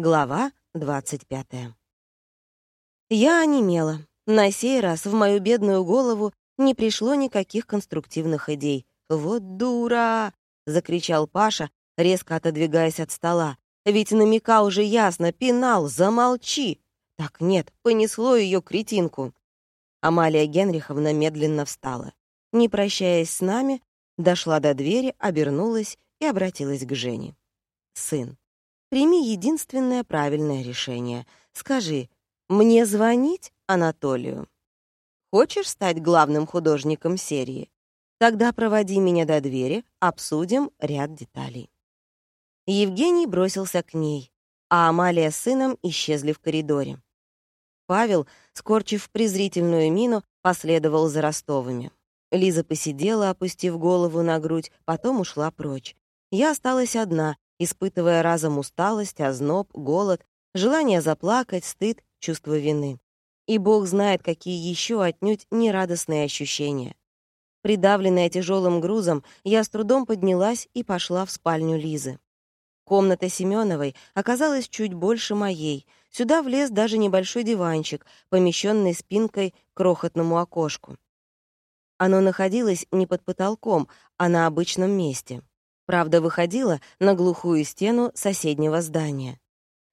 Глава 25. Я онемела. На сей раз в мою бедную голову не пришло никаких конструктивных идей. «Вот дура!» — закричал Паша, резко отодвигаясь от стола. «Ведь намека уже ясно, пенал, замолчи!» Так нет, понесло ее кретинку. Амалия Генриховна медленно встала. Не прощаясь с нами, дошла до двери, обернулась и обратилась к Жене. «Сын, Прими единственное правильное решение. Скажи, мне звонить Анатолию? Хочешь стать главным художником серии? Тогда проводи меня до двери, обсудим ряд деталей. Евгений бросился к ней, а Амалия с сыном исчезли в коридоре. Павел, скорчив презрительную мину, последовал за Ростовыми. Лиза посидела, опустив голову на грудь, потом ушла прочь. Я осталась одна испытывая разом усталость, озноб, голод, желание заплакать, стыд, чувство вины. И Бог знает, какие еще отнюдь нерадостные ощущения. Придавленная тяжелым грузом, я с трудом поднялась и пошла в спальню Лизы. Комната Семеновой оказалась чуть больше моей. Сюда влез даже небольшой диванчик, помещенный спинкой к крохотному окошку. Оно находилось не под потолком, а на обычном месте. Правда, выходила на глухую стену соседнего здания.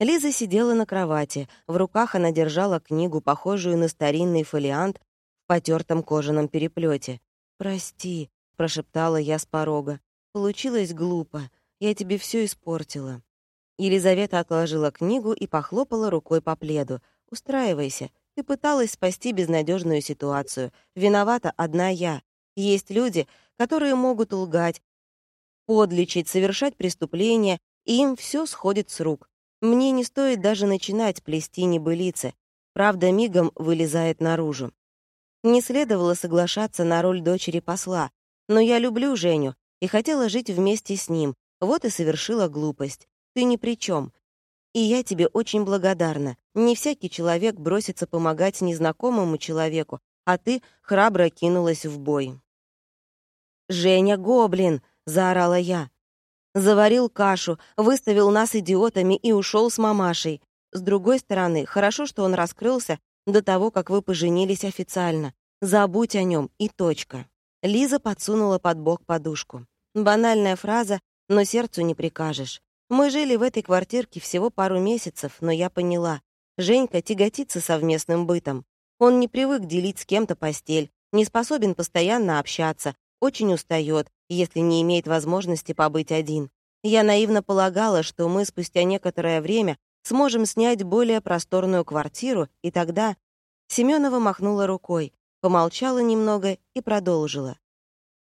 Лиза сидела на кровати, в руках она держала книгу, похожую на старинный фолиант в потертом кожаном переплете. «Прости», — прошептала я с порога. «Получилось глупо. Я тебе все испортила». Елизавета отложила книгу и похлопала рукой по пледу. «Устраивайся. Ты пыталась спасти безнадежную ситуацию. Виновата одна я. Есть люди, которые могут лгать, подлечить, совершать преступления, и им все сходит с рук. Мне не стоит даже начинать плести небылицы. Правда мигом вылезает наружу. Не следовало соглашаться на роль дочери посла, но я люблю Женю и хотела жить вместе с ним, вот и совершила глупость. Ты ни при чем. И я тебе очень благодарна. Не всякий человек бросится помогать незнакомому человеку, а ты храбро кинулась в бой. «Женя Гоблин!» — заорала я. Заварил кашу, выставил нас идиотами и ушел с мамашей. С другой стороны, хорошо, что он раскрылся до того, как вы поженились официально. Забудь о нем и точка. Лиза подсунула под бок подушку. Банальная фраза, но сердцу не прикажешь. Мы жили в этой квартирке всего пару месяцев, но я поняла. Женька тяготится совместным бытом. Он не привык делить с кем-то постель, не способен постоянно общаться, очень устает, если не имеет возможности побыть один. Я наивно полагала, что мы спустя некоторое время сможем снять более просторную квартиру, и тогда... Семенова махнула рукой, помолчала немного и продолжила.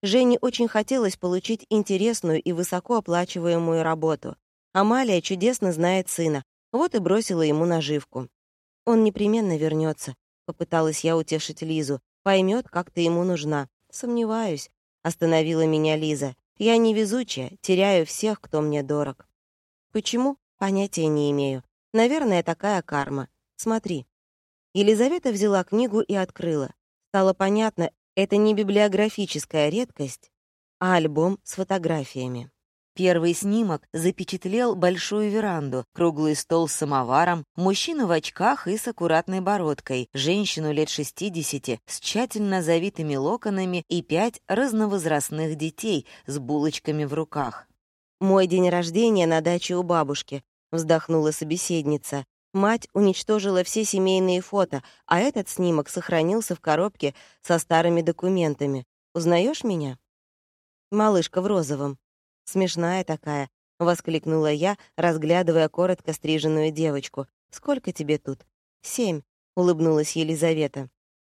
Жене очень хотелось получить интересную и высокооплачиваемую работу. Амалия чудесно знает сына, вот и бросила ему наживку. Он непременно вернется, попыталась я утешить Лизу, поймет, как ты ему нужна. Сомневаюсь, — остановила меня Лиза. «Я невезучая, теряю всех, кто мне дорог». «Почему? Понятия не имею. Наверное, такая карма. Смотри». Елизавета взяла книгу и открыла. Стало понятно, это не библиографическая редкость, а альбом с фотографиями. Первый снимок запечатлел большую веранду, круглый стол с самоваром, мужчину в очках и с аккуратной бородкой, женщину лет 60 с тщательно завитыми локонами и пять разновозрастных детей с булочками в руках. «Мой день рождения на даче у бабушки», — вздохнула собеседница. Мать уничтожила все семейные фото, а этот снимок сохранился в коробке со старыми документами. Узнаешь меня? Малышка в розовом. «Смешная такая», — воскликнула я, разглядывая коротко стриженную девочку. «Сколько тебе тут?» «Семь», — улыбнулась Елизавета.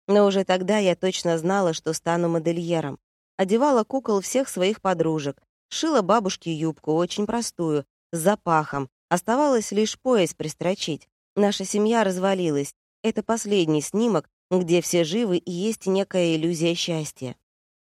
Но уже тогда я точно знала, что стану модельером. Одевала кукол всех своих подружек, шила бабушке юбку, очень простую, с запахом. Оставалось лишь пояс пристрочить. Наша семья развалилась. Это последний снимок, где все живы и есть некая иллюзия счастья.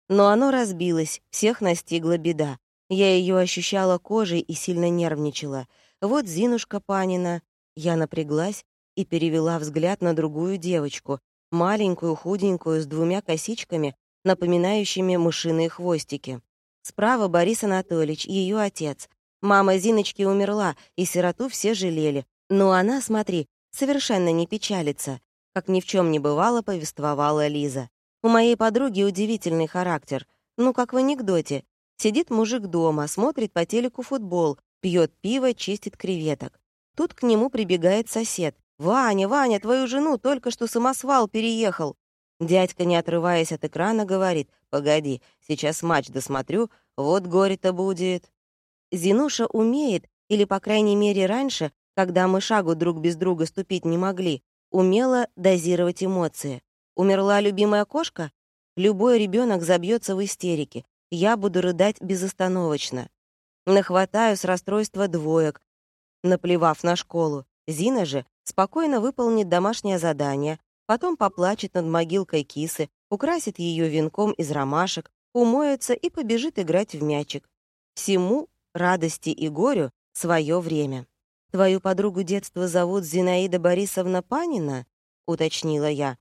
Но оно разбилось, всех настигла беда. Я ее ощущала кожей и сильно нервничала. Вот Зинушка Панина. Я напряглась и перевела взгляд на другую девочку, маленькую, худенькую, с двумя косичками, напоминающими мышиные хвостики. Справа Борис Анатольевич, ее отец, Мама Зиночки умерла, и сироту все жалели. Но она, смотри, совершенно не печалится. Как ни в чем не бывало, повествовала Лиза. У моей подруги удивительный характер. Ну, как в анекдоте. Сидит мужик дома, смотрит по телеку футбол, пьет пиво, чистит креветок. Тут к нему прибегает сосед. «Ваня, Ваня, твою жену только что самосвал переехал». Дядька, не отрываясь от экрана, говорит, «Погоди, сейчас матч досмотрю, вот горе-то будет». Зинуша умеет, или, по крайней мере, раньше, когда мы шагу друг без друга ступить не могли, умела дозировать эмоции. Умерла любимая кошка? Любой ребенок забьется в истерике. Я буду рыдать безостановочно. Нахватаю с расстройства двоек, наплевав на школу. Зина же спокойно выполнит домашнее задание, потом поплачет над могилкой кисы, украсит ее венком из ромашек, умоется и побежит играть в мячик. Всему, радости и горю, свое время. «Твою подругу детства зовут Зинаида Борисовна Панина?» — уточнила я.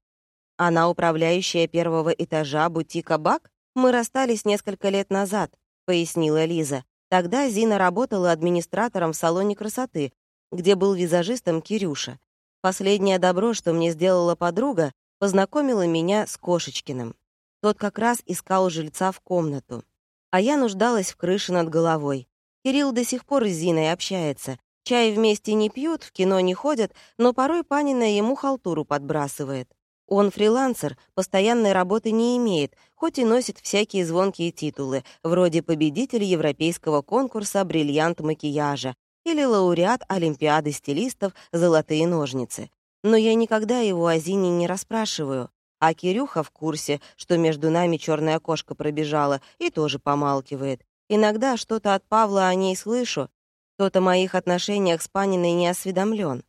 «Она управляющая первого этажа бутика «Бак»? Мы расстались несколько лет назад», — пояснила Лиза. Тогда Зина работала администратором в салоне красоты, где был визажистом Кирюша. Последнее добро, что мне сделала подруга, познакомила меня с Кошечкиным. Тот как раз искал жильца в комнату. А я нуждалась в крыше над головой. Кирилл до сих пор с Зиной общается. Чай вместе не пьют, в кино не ходят, но порой Панина ему халтуру подбрасывает. Он фрилансер, постоянной работы не имеет, хоть и носит всякие звонкие титулы, вроде победитель европейского конкурса «Бриллиант макияжа», или лауреат Олимпиады стилистов «Золотые ножницы». Но я никогда его о Зине не расспрашиваю. А Кирюха в курсе, что между нами черная кошка пробежала, и тоже помалкивает. Иногда что-то от Павла о ней слышу. Тот о моих отношениях с Паниной не осведомлен.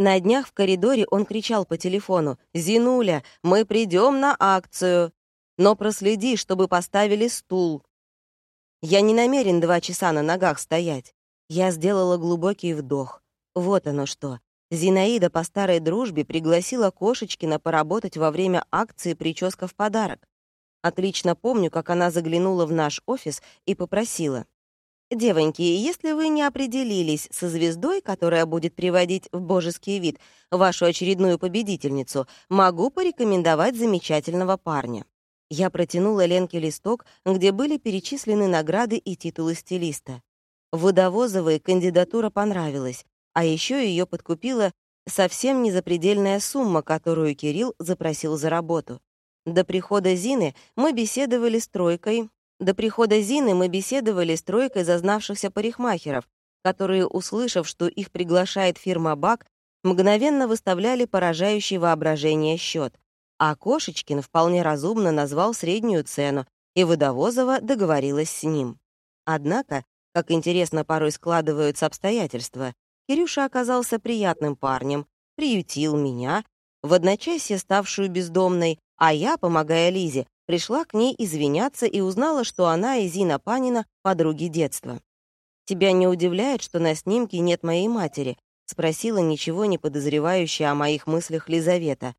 На днях в коридоре он кричал по телефону «Зинуля, мы придем на акцию, но проследи, чтобы поставили стул». Я не намерен два часа на ногах стоять. Я сделала глубокий вдох. Вот оно что. Зинаида по старой дружбе пригласила Кошечкина поработать во время акции «Прическа в подарок». Отлично помню, как она заглянула в наш офис и попросила. «Девоньки, если вы не определились со звездой, которая будет приводить в божеский вид вашу очередную победительницу, могу порекомендовать замечательного парня». Я протянула Ленке листок, где были перечислены награды и титулы стилиста. Водовозовой кандидатура понравилась, а еще ее подкупила совсем незапредельная сумма, которую Кирилл запросил за работу. До прихода Зины мы беседовали с тройкой. До прихода Зины мы беседовали с тройкой зазнавшихся парикмахеров, которые, услышав, что их приглашает фирма «Бак», мгновенно выставляли поражающий воображение счет. А Кошечкин вполне разумно назвал среднюю цену, и Водовозова договорилась с ним. Однако как интересно порой складываются обстоятельства, Кирюша оказался приятным парнем, приютил меня, в одночасье ставшую бездомной, а я, помогая Лизе, пришла к ней извиняться и узнала, что она и Зина Панина — подруги детства. «Тебя не удивляет, что на снимке нет моей матери?» — спросила ничего не подозревающая о моих мыслях Лизавета.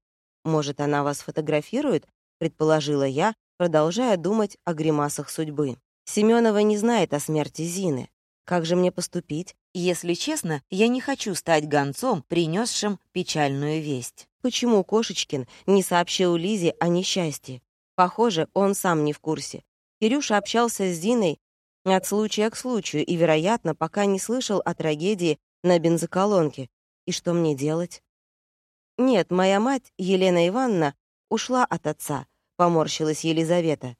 «Может, она вас фотографирует?» — предположила я, продолжая думать о гримасах судьбы. Семенова не знает о смерти Зины. Как же мне поступить? Если честно, я не хочу стать гонцом, принесшим печальную весть. Почему Кошечкин не сообщил Лизе о несчастье? Похоже, он сам не в курсе. Кирюша общался с Зиной от случая к случаю и, вероятно, пока не слышал о трагедии на бензоколонке. И что мне делать? Нет, моя мать, Елена Ивановна, ушла от отца, поморщилась Елизавета.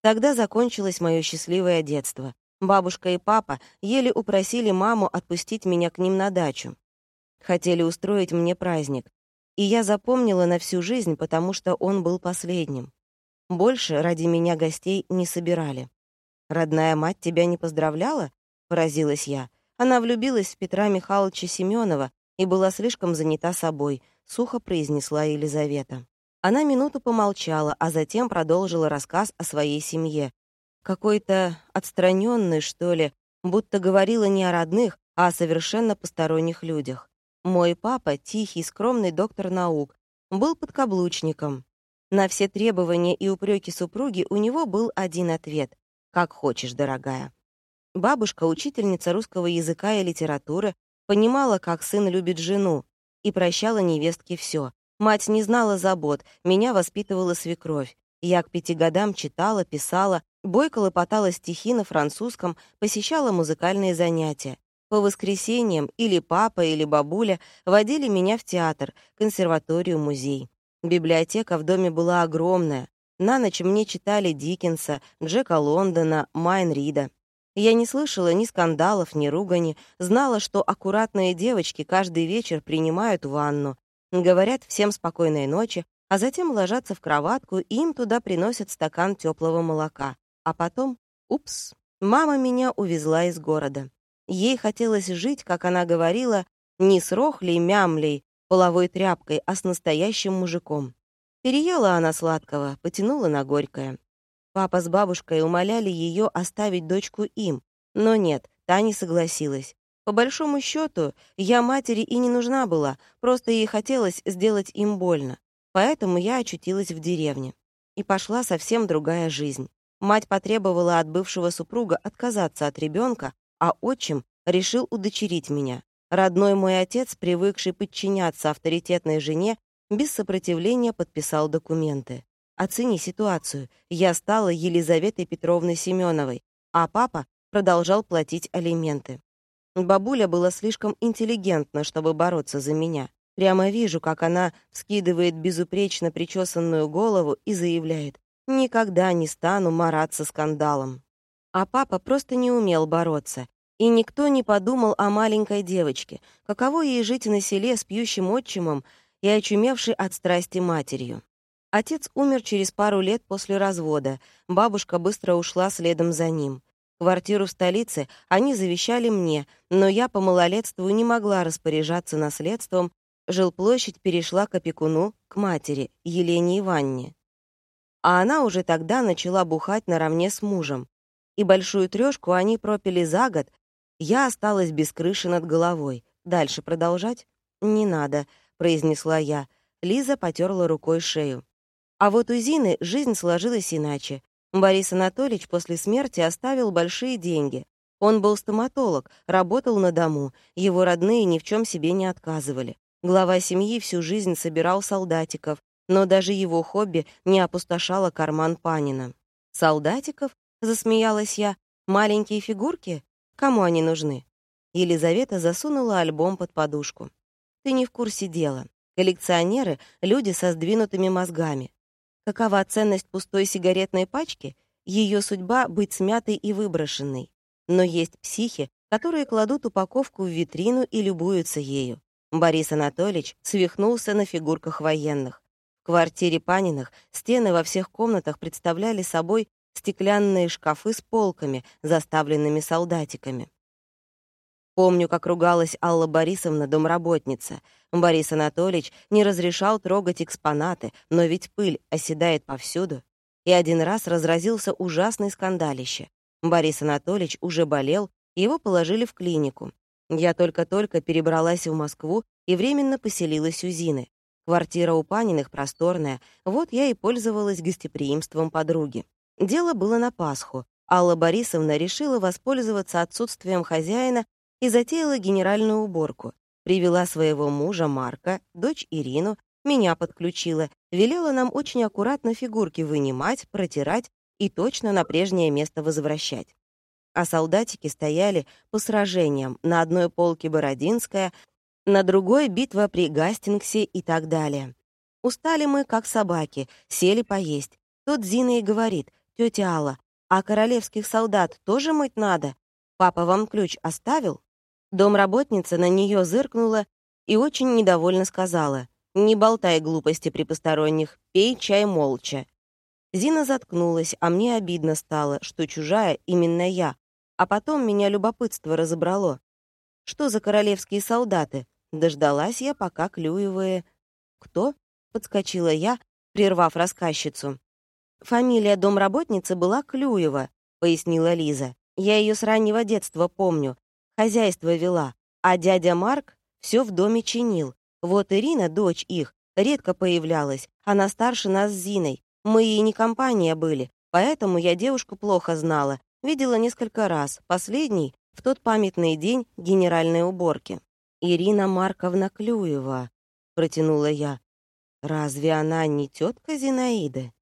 Тогда закончилось мое счастливое детство. Бабушка и папа еле упросили маму отпустить меня к ним на дачу. Хотели устроить мне праздник. И я запомнила на всю жизнь, потому что он был последним. Больше ради меня гостей не собирали. «Родная мать тебя не поздравляла?» — поразилась я. Она влюбилась в Петра Михайловича Семенова и была слишком занята собой, — сухо произнесла Елизавета. Она минуту помолчала, а затем продолжила рассказ о своей семье. Какой-то отстраненный, что ли, будто говорила не о родных, а о совершенно посторонних людях. Мой папа, тихий, скромный доктор наук, был подкаблучником. На все требования и упреки супруги у него был один ответ — «Как хочешь, дорогая». Бабушка, учительница русского языка и литературы, понимала, как сын любит жену, и прощала невестке все. Мать не знала забот, меня воспитывала свекровь. Я к пяти годам читала, писала, бойко лопотала стихи на французском, посещала музыкальные занятия. По воскресеньям или папа, или бабуля водили меня в театр, консерваторию, музей. Библиотека в доме была огромная. На ночь мне читали Диккенса, Джека Лондона, Майн Рида. Я не слышала ни скандалов, ни ругани, знала, что аккуратные девочки каждый вечер принимают ванну, говорят всем спокойной ночи, а затем ложатся в кроватку, и им туда приносят стакан теплого молока. А потом, упс, мама меня увезла из города. Ей хотелось жить, как она говорила, не с рохлей, мямлей, половой тряпкой, а с настоящим мужиком. Переела она сладкого, потянула на горькое. Папа с бабушкой умоляли ее оставить дочку им, но нет, та не согласилась. По большому счету, я матери и не нужна была, просто ей хотелось сделать им больно. Поэтому я очутилась в деревне. И пошла совсем другая жизнь. Мать потребовала от бывшего супруга отказаться от ребенка, а отчим решил удочерить меня. Родной мой отец, привыкший подчиняться авторитетной жене, без сопротивления подписал документы. Оцени ситуацию. Я стала Елизаветой Петровной Семеновой, а папа продолжал платить алименты. Бабуля была слишком интеллигентна, чтобы бороться за меня. Прямо вижу, как она вскидывает безупречно причесанную голову и заявляет «Никогда не стану мараться скандалом». А папа просто не умел бороться. И никто не подумал о маленькой девочке, каково ей жить на селе с пьющим отчимом и очумевшей от страсти матерью. Отец умер через пару лет после развода, бабушка быстро ушла следом за ним. Квартиру в столице они завещали мне, но я по малолетству не могла распоряжаться наследством, жилплощадь перешла к опекуну, к матери, Елене Иванне. А она уже тогда начала бухать наравне с мужем. И большую трешку они пропили за год, я осталась без крыши над головой. Дальше продолжать? «Не надо», — произнесла я. Лиза потерла рукой шею. А вот у Зины жизнь сложилась иначе. Борис Анатольевич после смерти оставил большие деньги. Он был стоматолог, работал на дому, его родные ни в чем себе не отказывали. Глава семьи всю жизнь собирал солдатиков, но даже его хобби не опустошало карман Панина. «Солдатиков?» — засмеялась я. «Маленькие фигурки? Кому они нужны?» Елизавета засунула альбом под подушку. «Ты не в курсе дела. Коллекционеры — люди со сдвинутыми мозгами. Какова ценность пустой сигаретной пачки? Ее судьба — быть смятой и выброшенной. Но есть психи, которые кладут упаковку в витрину и любуются ею. Борис Анатольевич свихнулся на фигурках военных. В квартире Паниных стены во всех комнатах представляли собой стеклянные шкафы с полками, заставленными солдатиками. Помню, как ругалась Алла Борисовна, домработница. Борис Анатольевич не разрешал трогать экспонаты, но ведь пыль оседает повсюду. И один раз разразился ужасный скандалище. Борис Анатольевич уже болел, его положили в клинику. Я только-только перебралась в Москву и временно поселилась у Зины. Квартира у Паниных просторная, вот я и пользовалась гостеприимством подруги. Дело было на Пасху. Алла Борисовна решила воспользоваться отсутствием хозяина и затеяла генеральную уборку. Привела своего мужа Марка, дочь Ирину, меня подключила, велела нам очень аккуратно фигурки вынимать, протирать и точно на прежнее место возвращать. А солдатики стояли по сражениям, на одной полке Бородинская, на другой — битва при Гастингсе и так далее. Устали мы, как собаки, сели поесть. Тут Зина и говорит, «Тетя Алла, а королевских солдат тоже мыть надо? Папа вам ключ оставил?» Домработница на нее зыркнула и очень недовольно сказала, «Не болтай глупости при посторонних, пей чай молча». Зина заткнулась, а мне обидно стало, что чужая именно я, а потом меня любопытство разобрало. Что за королевские солдаты? Дождалась я, пока клюевые... «Кто?» — подскочила я, прервав рассказчицу. «Фамилия домработницы была Клюева», — пояснила Лиза. «Я ее с раннего детства помню хозяйство вела, а дядя Марк все в доме чинил. Вот Ирина, дочь их, редко появлялась, она старше нас с Зиной. Мы ей не компания были, поэтому я девушку плохо знала. видела несколько раз, последний — в тот памятный день генеральной уборки. «Ирина Марковна Клюева», — протянула я. «Разве она не тетка Зинаиды?»